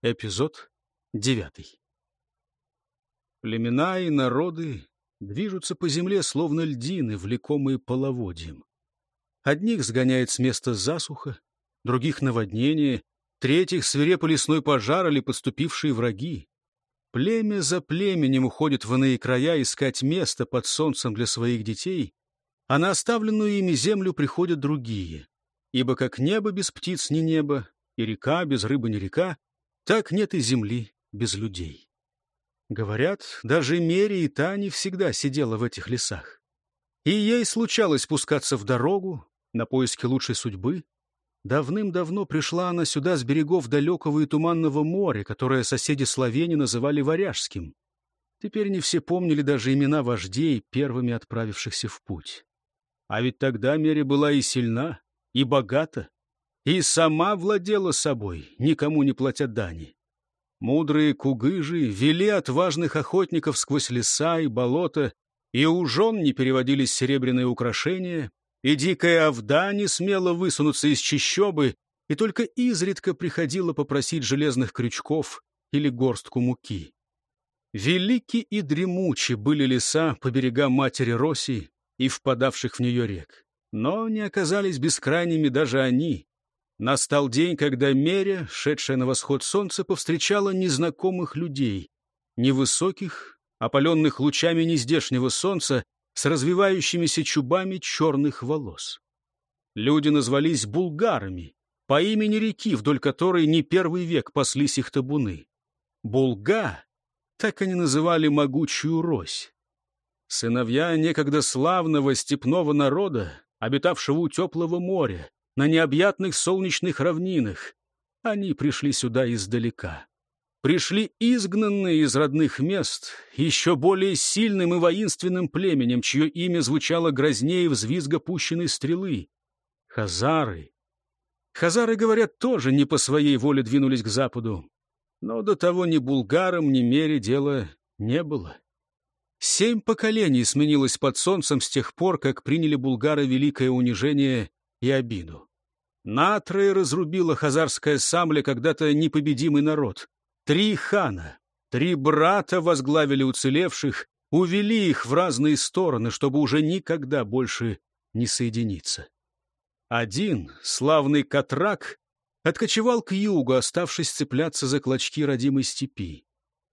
Эпизод девятый. Племена и народы движутся по земле, словно льдины, влекомые половодьем. Одних сгоняет с места засуха, других — наводнение, третьих — свирепый лесной пожар или подступившие враги. Племя за племенем уходит в иные края искать место под солнцем для своих детей, а на оставленную ими землю приходят другие. Ибо как небо без птиц ни небо, и река без рыбы ни река, так нет и земли без людей. Говорят, даже Мерия и та не всегда сидела в этих лесах. И ей случалось спускаться в дорогу, на поиски лучшей судьбы. Давным-давно пришла она сюда с берегов далекого и туманного моря, которое соседи Словени называли Варяжским. Теперь не все помнили даже имена вождей, первыми отправившихся в путь. А ведь тогда Меря была и сильна, и богата, и сама владела собой, никому не платя дани. Мудрые кугыжи вели отважных охотников сквозь леса и болота, и у жен не переводились серебряные украшения, и дикая овда не смела высунуться из чащобы, и только изредка приходила попросить железных крючков или горстку муки. Велики и дремучи были леса по берегам матери Роси и впадавших в нее рек. Но не оказались бескрайними даже они. Настал день, когда Меря, шедшая на восход солнца, повстречала незнакомых людей, невысоких, опаленных лучами нездешнего солнца, с развивающимися чубами черных волос. Люди назвались булгарами, по имени реки, вдоль которой не первый век паслись их табуны. Булга — так они называли могучую рось. Сыновья некогда славного степного народа, обитавшего у теплого моря, на необъятных солнечных равнинах. Они пришли сюда издалека. Пришли изгнанные из родных мест, еще более сильным и воинственным племенем, чье имя звучало грознее взвизга пущенной стрелы. Хазары. Хазары, говорят, тоже не по своей воле двинулись к западу. Но до того ни булгарам, ни мере дела не было. Семь поколений сменилось под солнцем с тех пор, как приняли булгары великое унижение и обиду. Натрое разрубила хазарская самля когда-то непобедимый народ. Три хана, три брата возглавили уцелевших, увели их в разные стороны, чтобы уже никогда больше не соединиться. Один, славный Катрак, откочевал к югу, оставшись цепляться за клочки родимой степи.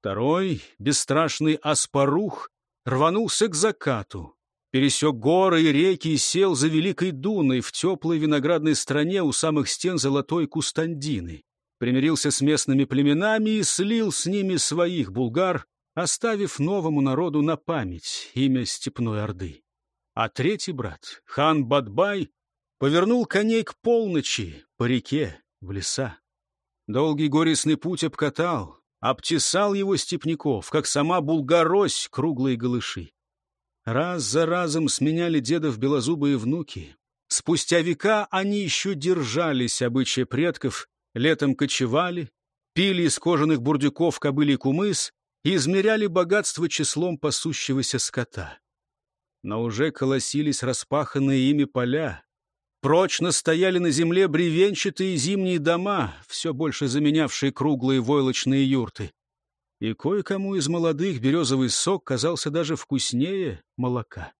Второй, бесстрашный Аспарух, рванулся к закату, пересек горы и реки и сел за Великой Дуной в теплой виноградной стране у самых стен золотой Кустандины. Примирился с местными племенами и слил с ними своих булгар, оставив новому народу на память имя Степной Орды. А третий брат, хан Бадбай, повернул коней к полночи по реке в леса. Долгий горестный путь обкатал, обтесал его степняков, как сама булгарось круглые голыши. Раз за разом сменяли дедов белозубые внуки. Спустя века они еще держались обычая предков, летом кочевали, пили из кожаных бурдюков кобыли кумыс и измеряли богатство числом пасущегося скота. Но уже колосились распаханные ими поля, прочно стояли на земле бревенчатые зимние дома, все больше заменявшие круглые войлочные юрты и кое-кому из молодых березовый сок казался даже вкуснее молока.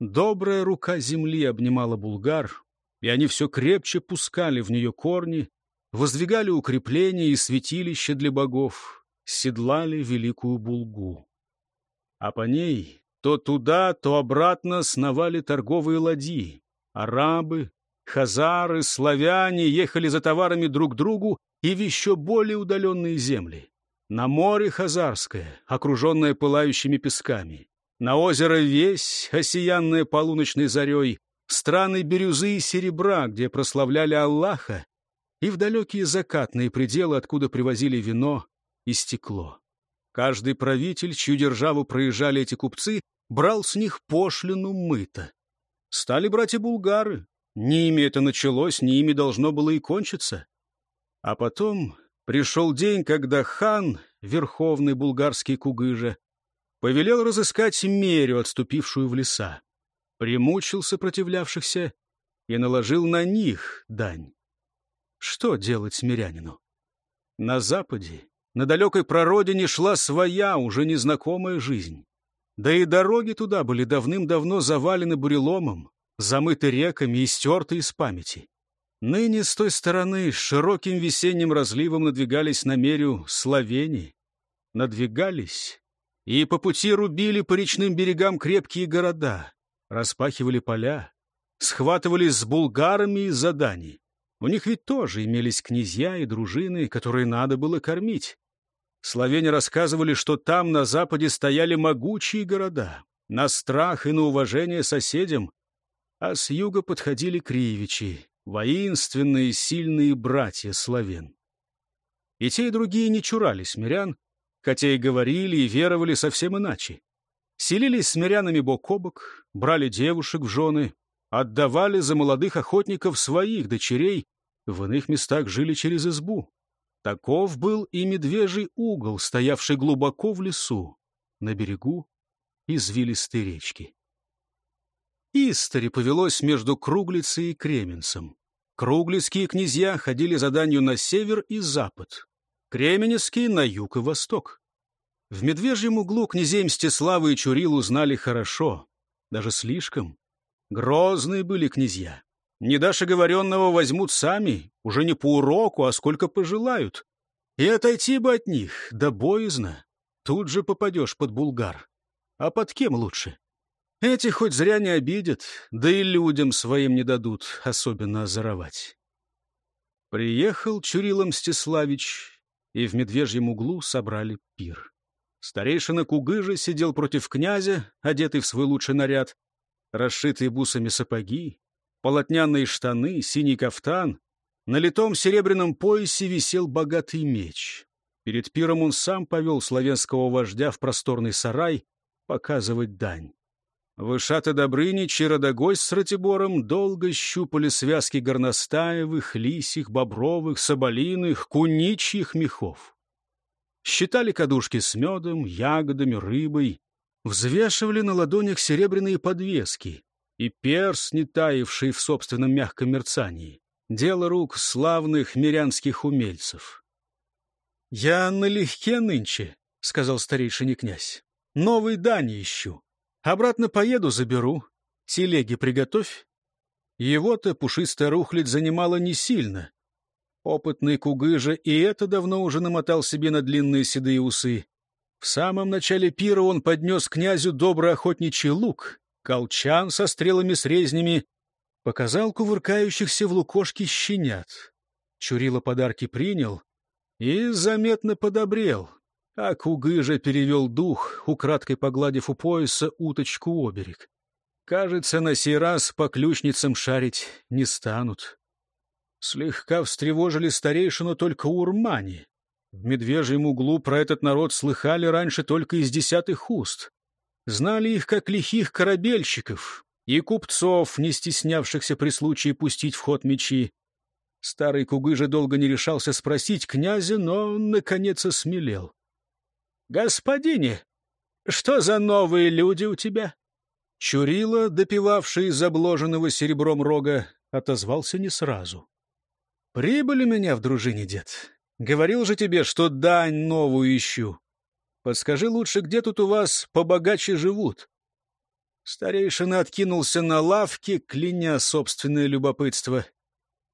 Добрая рука земли обнимала булгар, и они все крепче пускали в нее корни, воздвигали укрепления и святилища для богов, седлали великую булгу. А по ней то туда, то обратно сновали торговые ладьи. Арабы, хазары, славяне ехали за товарами друг к другу и в еще более удаленные земли. На море Хазарское, окруженное пылающими песками. На озеро Весь, осиянное полуночной зарей. Страны бирюзы и серебра, где прославляли Аллаха. И в далекие закатные пределы, откуда привозили вино и стекло. Каждый правитель, чью державу проезжали эти купцы, брал с них пошлину мыта. Стали братья булгары. Ни ими это началось, ни ими должно было и кончиться. А потом Пришел день, когда хан, верховный булгарский кугыжа, повелел разыскать мерю, отступившую в леса, примучил сопротивлявшихся и наложил на них дань. Что делать смирянину? На западе, на далекой прародине шла своя, уже незнакомая жизнь. Да и дороги туда были давным-давно завалены буреломом, замыты реками и стерты из памяти. Ныне с той стороны широким весенним разливом надвигались на мерю Словении. Надвигались и по пути рубили по речным берегам крепкие города, распахивали поля, схватывались с булгарами из-за Дани. У них ведь тоже имелись князья и дружины, которые надо было кормить. Словени рассказывали, что там на западе стояли могучие города, на страх и на уважение соседям, а с юга подходили кривичи, воинственные сильные братья славян. И те, и другие не чурались мирян, хотя и говорили и веровали совсем иначе. Селились с мирянами бок о бок, брали девушек в жены, отдавали за молодых охотников своих дочерей, в иных местах жили через избу. Таков был и медвежий угол, стоявший глубоко в лесу, на берегу извилистой речки. Истори повелось между Круглицей и Кременцем. Круглицкие князья ходили за данью на север и запад, Кременецкие — на юг и восток. В Медвежьем углу князей Мстислава и Чурилу знали хорошо, даже слишком. Грозные были князья. Не дашь оговоренного возьмут сами, уже не по уроку, а сколько пожелают. И отойти бы от них, да боязно. Тут же попадешь под булгар. А под кем лучше? Эти хоть зря не обидят, да и людям своим не дадут особенно озоровать. Приехал Чурила Мстиславич, и в медвежьем углу собрали пир. Старейшина Кугыжа сидел против князя, одетый в свой лучший наряд, расшитые бусами сапоги, полотняные штаны, синий кафтан. На литом серебряном поясе висел богатый меч. Перед пиром он сам повел славянского вождя в просторный сарай показывать дань. Вышаты Добрынич и Родогость с Ратибором долго щупали связки горностаевых, лисих, бобровых, соболиных, куничьих мехов. Считали кадушки с медом, ягодами, рыбой, взвешивали на ладонях серебряные подвески и перстни, таявшие в собственном мягком мерцании. Дело рук славных мирянских умельцев. — Я налегке нынче, — сказал старейшине князь. — Новый дань ищу. Обратно поеду, заберу. Телеги приготовь. Его-то пушистая рухлядь занимала не сильно. Опытный кугыжа и это давно уже намотал себе на длинные седые усы. В самом начале пира он поднес князю добрый лук, колчан со стрелами с резнями, показал кувыркающихся в лукошке щенят. Чурила подарки принял и заметно подобрел, а Кугыжа перевел дух, украдкой погладив у пояса уточку-оберег. Кажется, на сей раз по ключницам шарить не станут. Слегка встревожили старейшину только урмани. В медвежьем углу про этот народ слыхали раньше только из десятых уст. Знали их как лихих корабельщиков и купцов, не стеснявшихся при случае пустить в ход мечи. Старый Кугыжа долго не решался спросить князя, но, наконец, осмелел. «Господине, что за новые люди у тебя?» Чурила, допивавший из обложенного серебром рога, отозвался не сразу. «Прибыли меня в дружине, дед. Говорил же тебе, что дань новую ищу. Подскажи лучше, где тут у вас побогаче живут?» Старейшина откинулся на лавке, кляня собственное любопытство.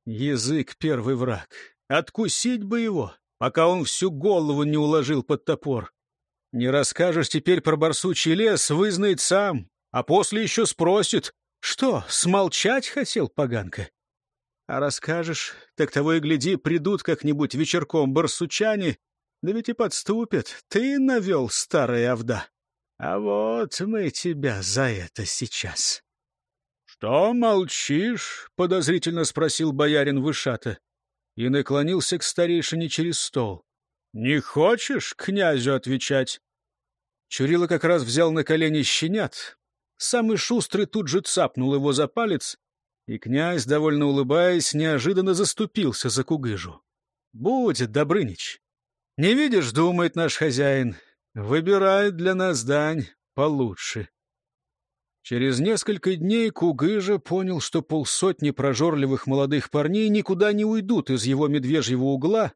Язык — первый враг. Откусить бы его, пока он всю голову не уложил под топор. Не расскажешь теперь про барсучий лес, вызнает сам, а после еще спросит, что, смолчать хотел поганка? А расскажешь, так того и гляди, придут как-нибудь вечерком барсучане, да ведь и подступят. Ты навел старая овда. А вот мы тебя за это сейчас. — Что молчишь? — подозрительно спросил боярин Вышата и наклонился к старейшине через стол. «Не хочешь князю отвечать?» Чурила как раз взял на колени щенят. Самый шустрый тут же цапнул его за палец, и князь, довольно улыбаясь, неожиданно заступился за кугыжу. «Будет, Добрынич. Не видишь, думает наш хозяин, выбирает для нас дань получше». Через несколько дней Кугыжа понял, что полсотни прожорливых молодых парней никуда не уйдут из его медвежьего угла,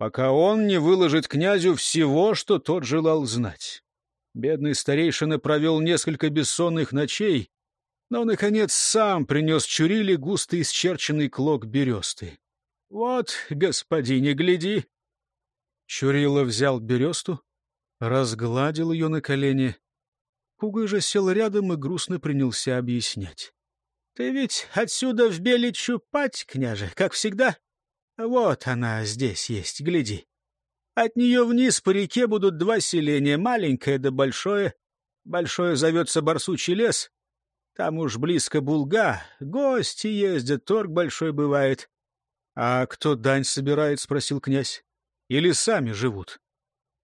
пока он не выложит князю всего, что тот желал знать. Бедный старейшина провел несколько бессонных ночей, но, наконец, сам принес Чурили густо исчерченный клок бересты. — Вот, господине, гляди! Чурила взял бересту, разгладил ее на колени. Кугы же сел рядом и грустно принялся объяснять. — Ты ведь отсюда в Беличу пать, княже, как всегда? Вот она здесь есть, гляди. От нее вниз по реке будут два селения, маленькое да большое. Большое зовется Барсучий лес, там уж близко Булга, гости ездят, торг большой бывает. — А кто дань собирает? — спросил князь. — Или сами живут?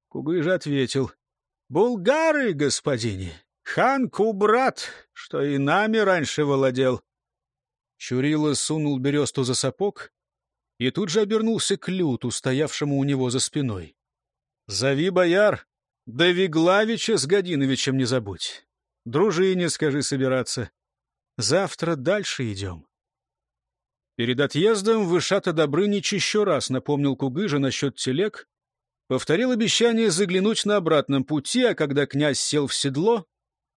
Кугыж ответил. — Булгары, господине, хан Кубрат, что и нами раньше владел. Чурила сунул бересту за сапог и тут же обернулся к люту, стоявшему у него за спиной. — Зови бояр, да Виглавича с Годиновичем не забудь. Дружине скажи собираться. Завтра дальше идем. Перед отъездом Вышата Добрынич еще раз напомнил Кугыжа насчет телег, повторил обещание заглянуть на обратном пути, а когда князь сел в седло,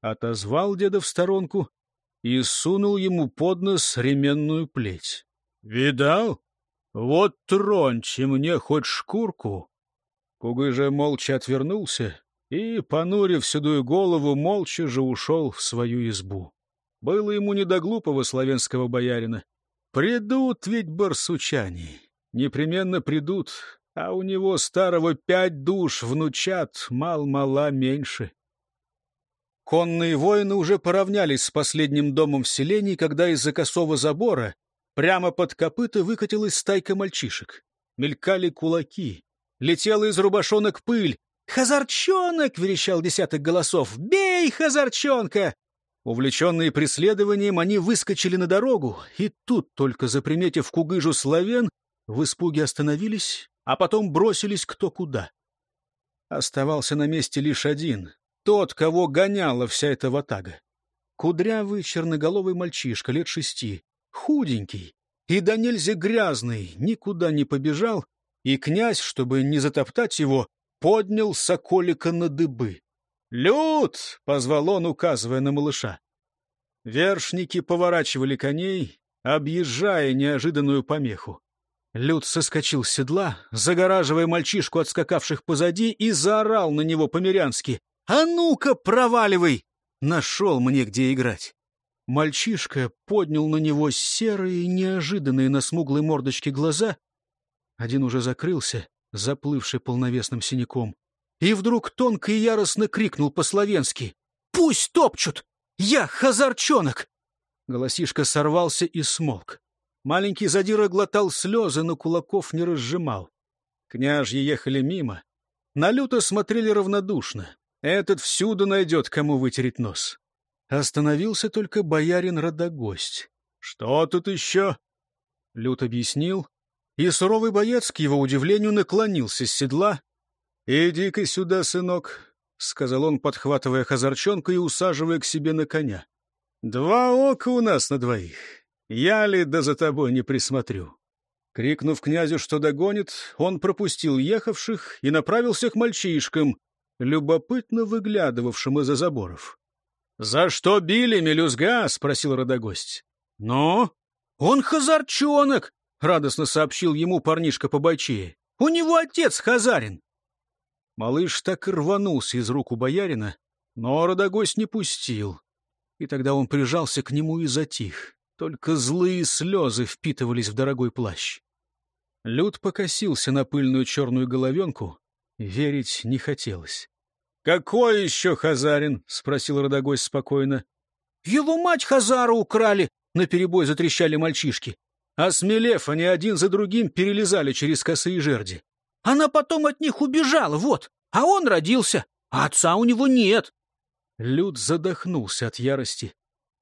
отозвал деда в сторонку и сунул ему под нос ременную плеть. — Видал? Вот троньте мне хоть шкурку. Кугыжа молча отвернулся и, понурив седую голову, молча же ушел в свою избу. Было ему не до глупого славянского боярина. Придут ведь барсучане, непременно придут, а у него старого пять душ внучат, мал-мала меньше. Конные воины уже поравнялись с последним домом в селении, когда из-за косого забора прямо под копыта выкатилась стайка мальчишек. Мелькали кулаки, летела из рубашонок пыль, «Хазарчонок!» — верещал десяток голосов. «Бей, Хазарчонка!» Увлеченные преследованием, они выскочили на дорогу, и тут, только заприметив кугыжу славен, в испуге остановились, а потом бросились кто куда. Оставался на месте лишь один, тот, кого гоняла вся эта ватага. Кудрявый черноголовый мальчишка лет шести, худенький и да нельзя грязный, никуда не побежал, и князь, чтобы не затоптать его, поднял соколика на дыбы. «Люд!» — позвал он, указывая на малыша. Вершники поворачивали коней, объезжая неожиданную помеху. Люд соскочил с седла, загораживая мальчишку от скакавших позади, и заорал на него по-мирянски. «А ну-ка, проваливай! Нашел мне, где играть!» Мальчишка поднял на него серые, неожиданные на смуглой мордочке глаза. Один уже закрылся, заплывший полновесным синяком. И вдруг тонко и яростно крикнул по-словенски. «Пусть топчут! Я хазарчонок!» Голосишка сорвался и смолк. Маленький задира глотал слезы, но кулаков не разжимал. Княжьи ехали мимо. На люто смотрели равнодушно. Этот всюду найдет, кому вытереть нос. Остановился только боярин Родогость. «Что тут еще?» Лют объяснил, и суровый боец, к его удивлению, наклонился с седла. «Иди-ка сюда, сынок», — сказал он, подхватывая хазарчонка и усаживая к себе на коня. «Два ока у нас на двоих. Я ли да за тобой не присмотрю?» Крикнув князю, что догонит, он пропустил ехавших и направился к мальчишкам, любопытно выглядывавшим из-за заборов. «За что били, мелюзга?» — спросил родогость. «Ну?» «Он хазарчонок!» — радостно сообщил ему парнишка по бойчее. «У него отец хазарин!» Малыш так рванулся из рук у боярина, но родогость не пустил. И тогда он прижался к нему и затих. Только злые слезы впитывались в дорогой плащ. Люд покосился на пыльную черную головенку. Верить не хотелось. — Какой еще хазарин? — спросил родогость спокойно. — Его мать хазару украли! — наперебой затрещали мальчишки. Осмелев, они один за другим перелезали через косые жерди. Она потом от них убежала, вот, а он родился, а отца у него нет. Люд задохнулся от ярости,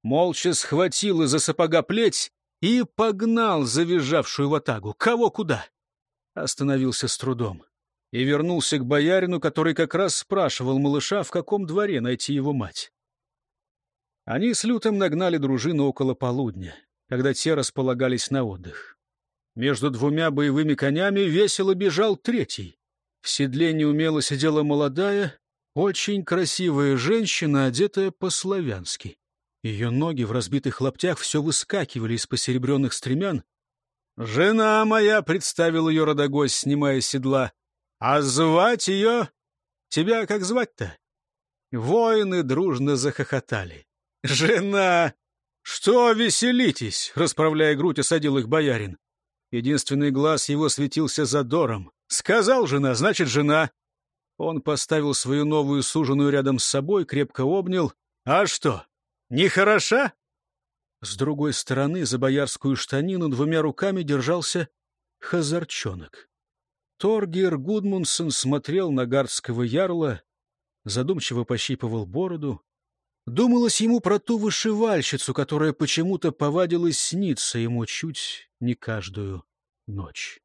молча схватил из-за сапога плеть и погнал завизжавшую ватагу. Кого куда? Остановился с трудом и вернулся к боярину, который как раз спрашивал малыша, в каком дворе найти его мать. Они с Лютом нагнали дружину около полудня когда те располагались на отдых. Между двумя боевыми конями весело бежал третий. В седле неумело сидела молодая, очень красивая женщина, одетая по-славянски. Ее ноги в разбитых лаптях все выскакивали из посеребренных стремян. «Жена моя!» — представил ее родогость, снимая седла. «А звать ее? Тебя как звать-то?» Воины дружно захохотали. «Жена! Что веселитесь?» — расправляя грудь, осадил их боярин. Единственный глаз его светился задором. «Сказал жена, значит, жена!» Он поставил свою новую суженую рядом с собой, крепко обнял. «А что, не хороша?» С другой стороны, за боярскую штанину двумя руками держался хазарчонок. Торгер Гудмунсон смотрел на гардского ярла, задумчиво пощипывал бороду. Думалось ему про ту вышивальщицу, которая почему-то повадилась сниться ему чуть не каждую ночь.